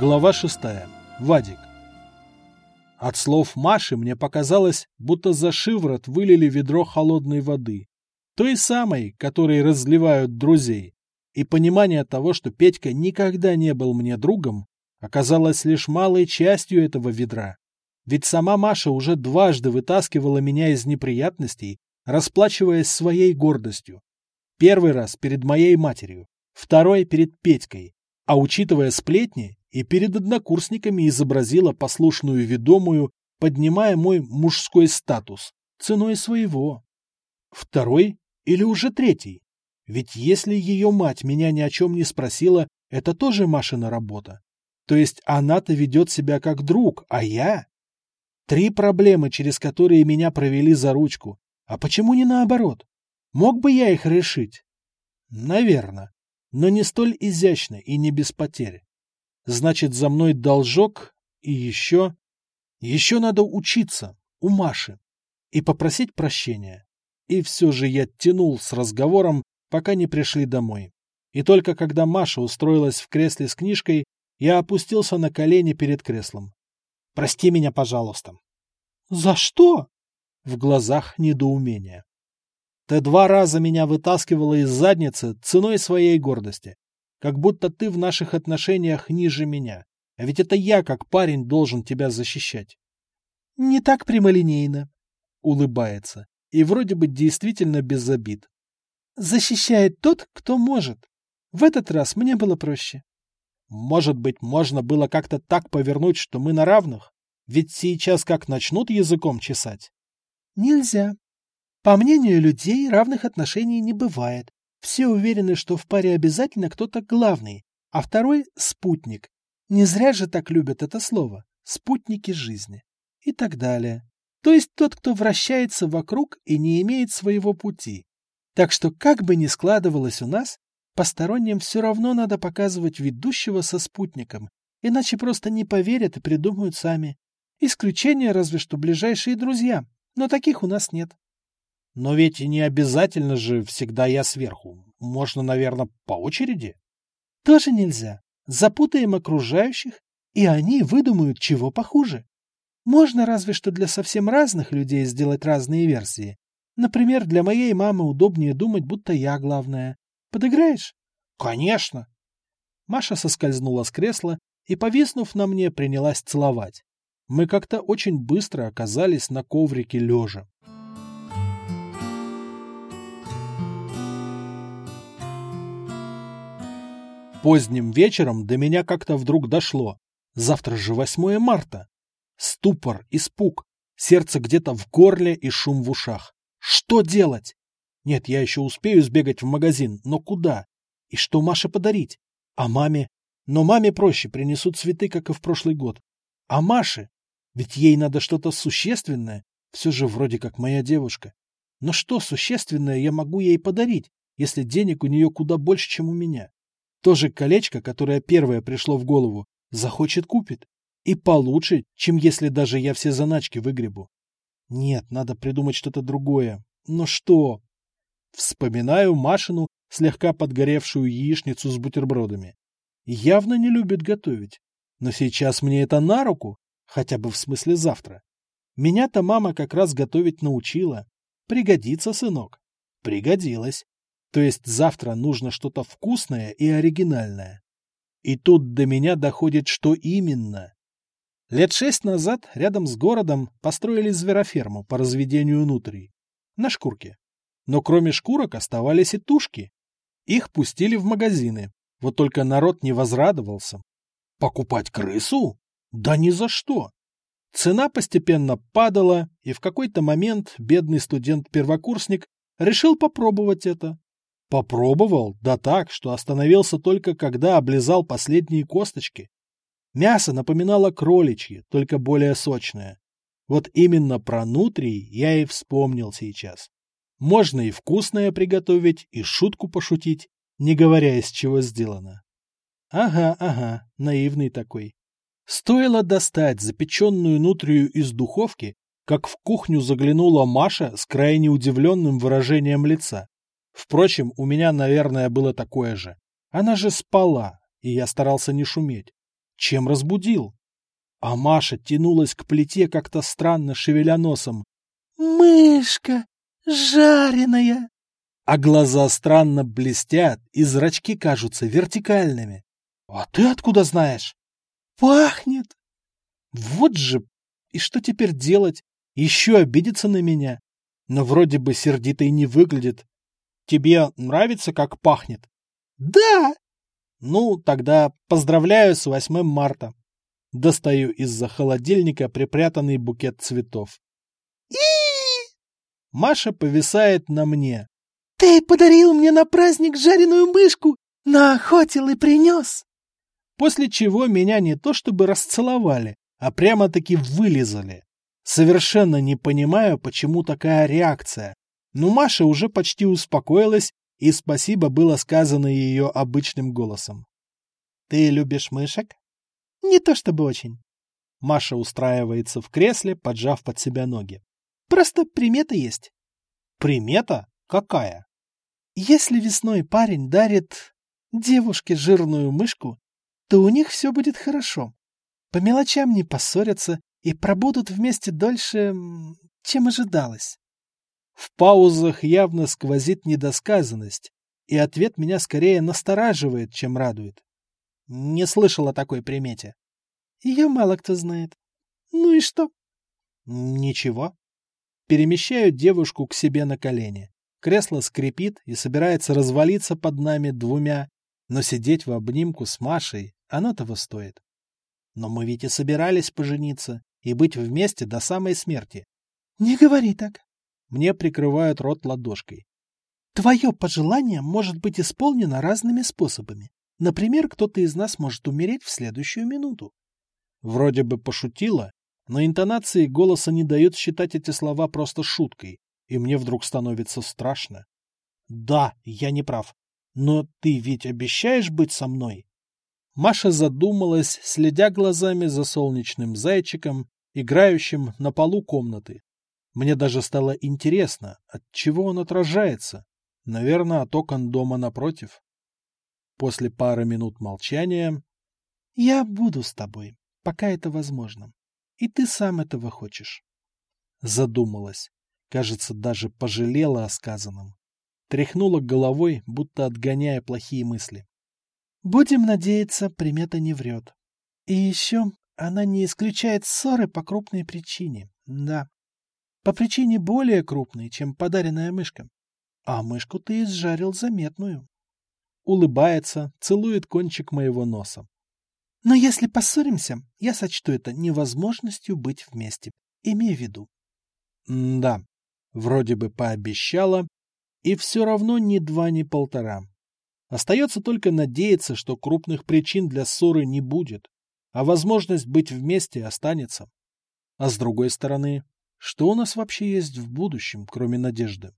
Глава шестая. Вадик. От слов Маши мне показалось, будто за шиворот вылили ведро холодной воды. Той самой, которой разливают друзей. И понимание того, что Петька никогда не был мне другом, оказалось лишь малой частью этого ведра. Ведь сама Маша уже дважды вытаскивала меня из неприятностей, расплачиваясь своей гордостью. Первый раз перед моей матерью, второй перед Петькой, а учитывая сплетни, и перед однокурсниками изобразила послушную ведомую, поднимая мой мужской статус ценой своего. Второй или уже третий? Ведь если ее мать меня ни о чем не спросила, это тоже Машина работа. То есть она-то ведет себя как друг, а я? Три проблемы, через которые меня провели за ручку. А почему не наоборот? Мог бы я их решить? Наверное. Но не столь изящно и не без потерь. Значит, за мной должок и еще... Еще надо учиться у Маши и попросить прощения. И все же я тянул с разговором, пока не пришли домой. И только когда Маша устроилась в кресле с книжкой, я опустился на колени перед креслом. «Прости меня, пожалуйста». «За что?» В глазах недоумение. «Ты два раза меня вытаскивала из задницы ценой своей гордости как будто ты в наших отношениях ниже меня. А ведь это я, как парень, должен тебя защищать. Не так прямолинейно. Улыбается. И вроде бы действительно без обид. Защищает тот, кто может. В этот раз мне было проще. Может быть, можно было как-то так повернуть, что мы на равных? Ведь сейчас как начнут языком чесать? Нельзя. По мнению людей, равных отношений не бывает. Все уверены, что в паре обязательно кто-то главный, а второй — спутник. Не зря же так любят это слово — спутники жизни. И так далее. То есть тот, кто вращается вокруг и не имеет своего пути. Так что как бы ни складывалось у нас, посторонним все равно надо показывать ведущего со спутником, иначе просто не поверят и придумают сами. Исключение разве что ближайшие друзья, но таких у нас нет. Но ведь не обязательно же всегда я сверху. Можно, наверное, по очереди. Тоже нельзя. Запутаем окружающих, и они выдумают чего похуже. Можно разве что для совсем разных людей сделать разные версии. Например, для моей мамы удобнее думать, будто я главная. Подыграешь? Конечно. Маша соскользнула с кресла и, повиснув на мне, принялась целовать. Мы как-то очень быстро оказались на коврике лежа. Поздним вечером до меня как-то вдруг дошло. Завтра же 8 марта. Ступор, испуг, сердце где-то в горле и шум в ушах. Что делать? Нет, я еще успею сбегать в магазин, но куда? И что Маше подарить? А маме? Но маме проще, принесут цветы, как и в прошлый год. А Маше? Ведь ей надо что-то существенное, все же вроде как моя девушка. Но что существенное я могу ей подарить, если денег у нее куда больше, чем у меня? То же колечко, которое первое пришло в голову, захочет купит. И получше, чем если даже я все заначки выгребу. Нет, надо придумать что-то другое. Но что? Вспоминаю Машину, слегка подгоревшую яичницу с бутербродами. Явно не любит готовить. Но сейчас мне это на руку, хотя бы в смысле завтра. Меня-то мама как раз готовить научила. Пригодится, сынок. Пригодилась. То есть завтра нужно что-то вкусное и оригинальное. И тут до меня доходит, что именно. Лет шесть назад рядом с городом построили звероферму по разведению нутрий. На шкурке. Но кроме шкурок оставались и тушки. Их пустили в магазины. Вот только народ не возрадовался. Покупать крысу? Да ни за что. Цена постепенно падала, и в какой-то момент бедный студент-первокурсник решил попробовать это. Попробовал, да так, что остановился только когда облизал последние косточки. Мясо напоминало кроличье, только более сочное. Вот именно про нутрий я и вспомнил сейчас. Можно и вкусное приготовить, и шутку пошутить, не говоря, из чего сделано. Ага, ага, наивный такой. Стоило достать запеченную нутрию из духовки, как в кухню заглянула Маша с крайне удивленным выражением лица. Впрочем, у меня, наверное, было такое же. Она же спала, и я старался не шуметь. Чем разбудил? А Маша тянулась к плите как-то странно, шевеля носом. «Мышка! Жареная!» А глаза странно блестят, и зрачки кажутся вертикальными. «А ты откуда знаешь?» «Пахнет!» «Вот же! И что теперь делать? Еще обидеться на меня? Но вроде бы сердито и не выглядит. Тебе нравится, как пахнет?» «Да!» «Ну, тогда поздравляю с 8 марта!» Достаю из-за холодильника припрятанный букет цветов. и Маша повисает на мне. «Ты подарил мне на праздник жареную мышку, наохотил и принес!» После чего меня не то чтобы расцеловали, а прямо-таки вылизали. Совершенно не понимаю, почему такая реакция. Но Маша уже почти успокоилась, и спасибо было сказано ее обычным голосом. «Ты любишь мышек?» Не то чтобы очень. Маша устраивается в кресле, поджав под себя ноги. Просто примета есть. Примета? Какая? Если весной парень дарит девушке жирную мышку, то у них все будет хорошо. По мелочам не поссорятся и пробудут вместе дольше, чем ожидалось. В паузах явно сквозит недосказанность, и ответ меня скорее настораживает, чем радует. Не слышал о такой примете. Ее мало кто знает. Ну и что? Ничего. Перемещаю девушку к себе на колени. Кресло скрипит и собирается развалиться под нами двумя, но сидеть в обнимку с Машей оно того стоит. Но мы ведь и собирались пожениться и быть вместе до самой смерти. Не говори так. Мне прикрывают рот ладошкой. Твое пожелание может быть исполнено разными способами. Например, кто-то из нас может умереть в следующую минуту. Вроде бы пошутила, но интонации голоса не дают считать эти слова просто шуткой, и мне вдруг становится страшно. Да, я не прав. Но ты ведь обещаешь быть со мной? Маша задумалась, следя глазами за солнечным зайчиком, играющим на полу комнаты. Мне даже стало интересно, от чего он отражается. Наверное, от окон дома напротив. После пары минут молчания... «Я буду с тобой, пока это возможно. И ты сам этого хочешь». Задумалась. Кажется, даже пожалела о сказанном. Тряхнула головой, будто отгоняя плохие мысли. «Будем надеяться, примета не врет. И еще она не исключает ссоры по крупной причине. Да. По причине более крупной, чем подаренная мышка. А мышку ты изжарил заметную улыбается, целует кончик моего носа. Но если поссоримся, я сочту это невозможностью быть вместе. Имей в виду. М да, вроде бы пообещала, и все равно ни два, ни полтора. Остается только надеяться, что крупных причин для ссоры не будет, а возможность быть вместе останется. А с другой стороны, что у нас вообще есть в будущем, кроме надежды?